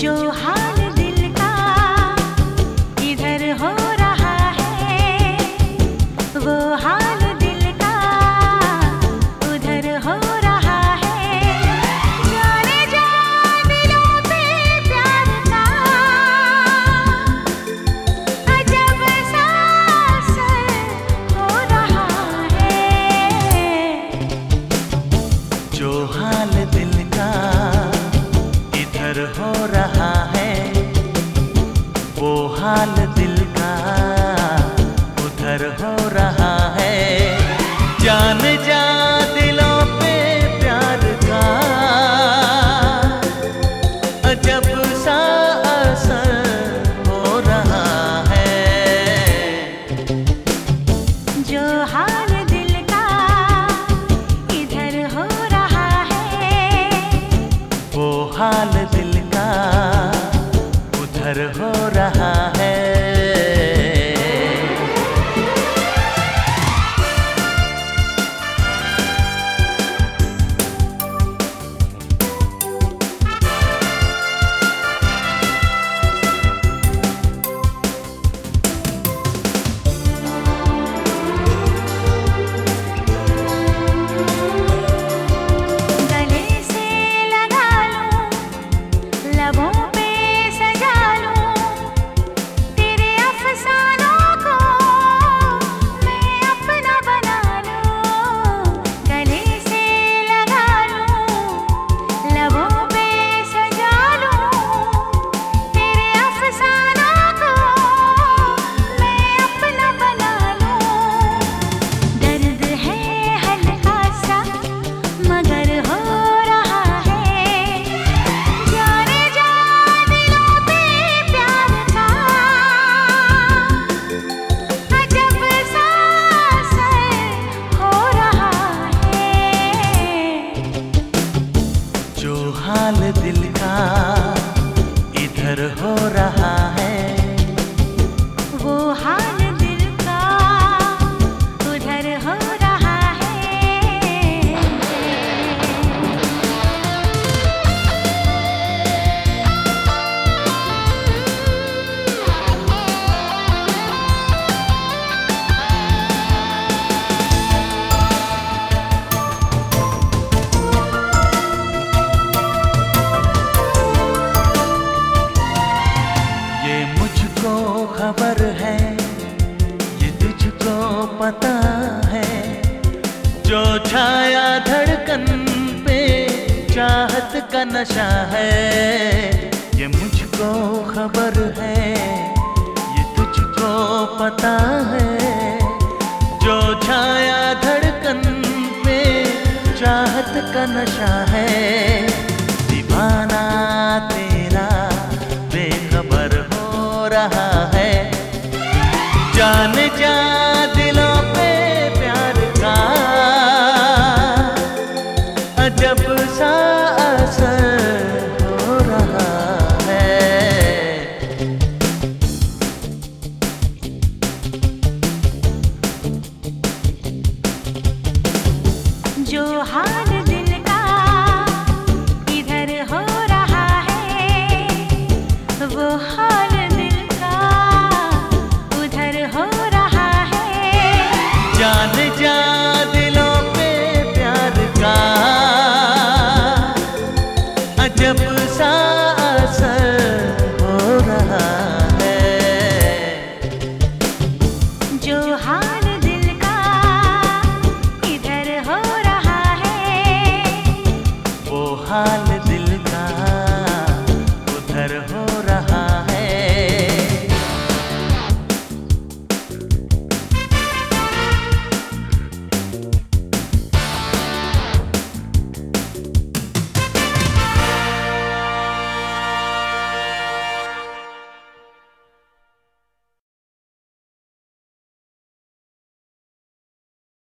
जो हाल जान जा दिलों पे प्यार का अजब सा असर हो रहा है। जो हाल दिल का इधर हो रहा है वो हाल दिल का उधर हो रहा जो हाल दिल का इधर हो रहा है। छाया धड़कन पे चाहत का नशा है। ये मुझको खबर है, ये तुझको पता है। जो छाया धड़कन पे चाहत का नशा है, दीवाना तेरा बेखबर हो रहा अजब सा हो रहा है। जो हाल दिल का इधर हो रहा है, वो हाल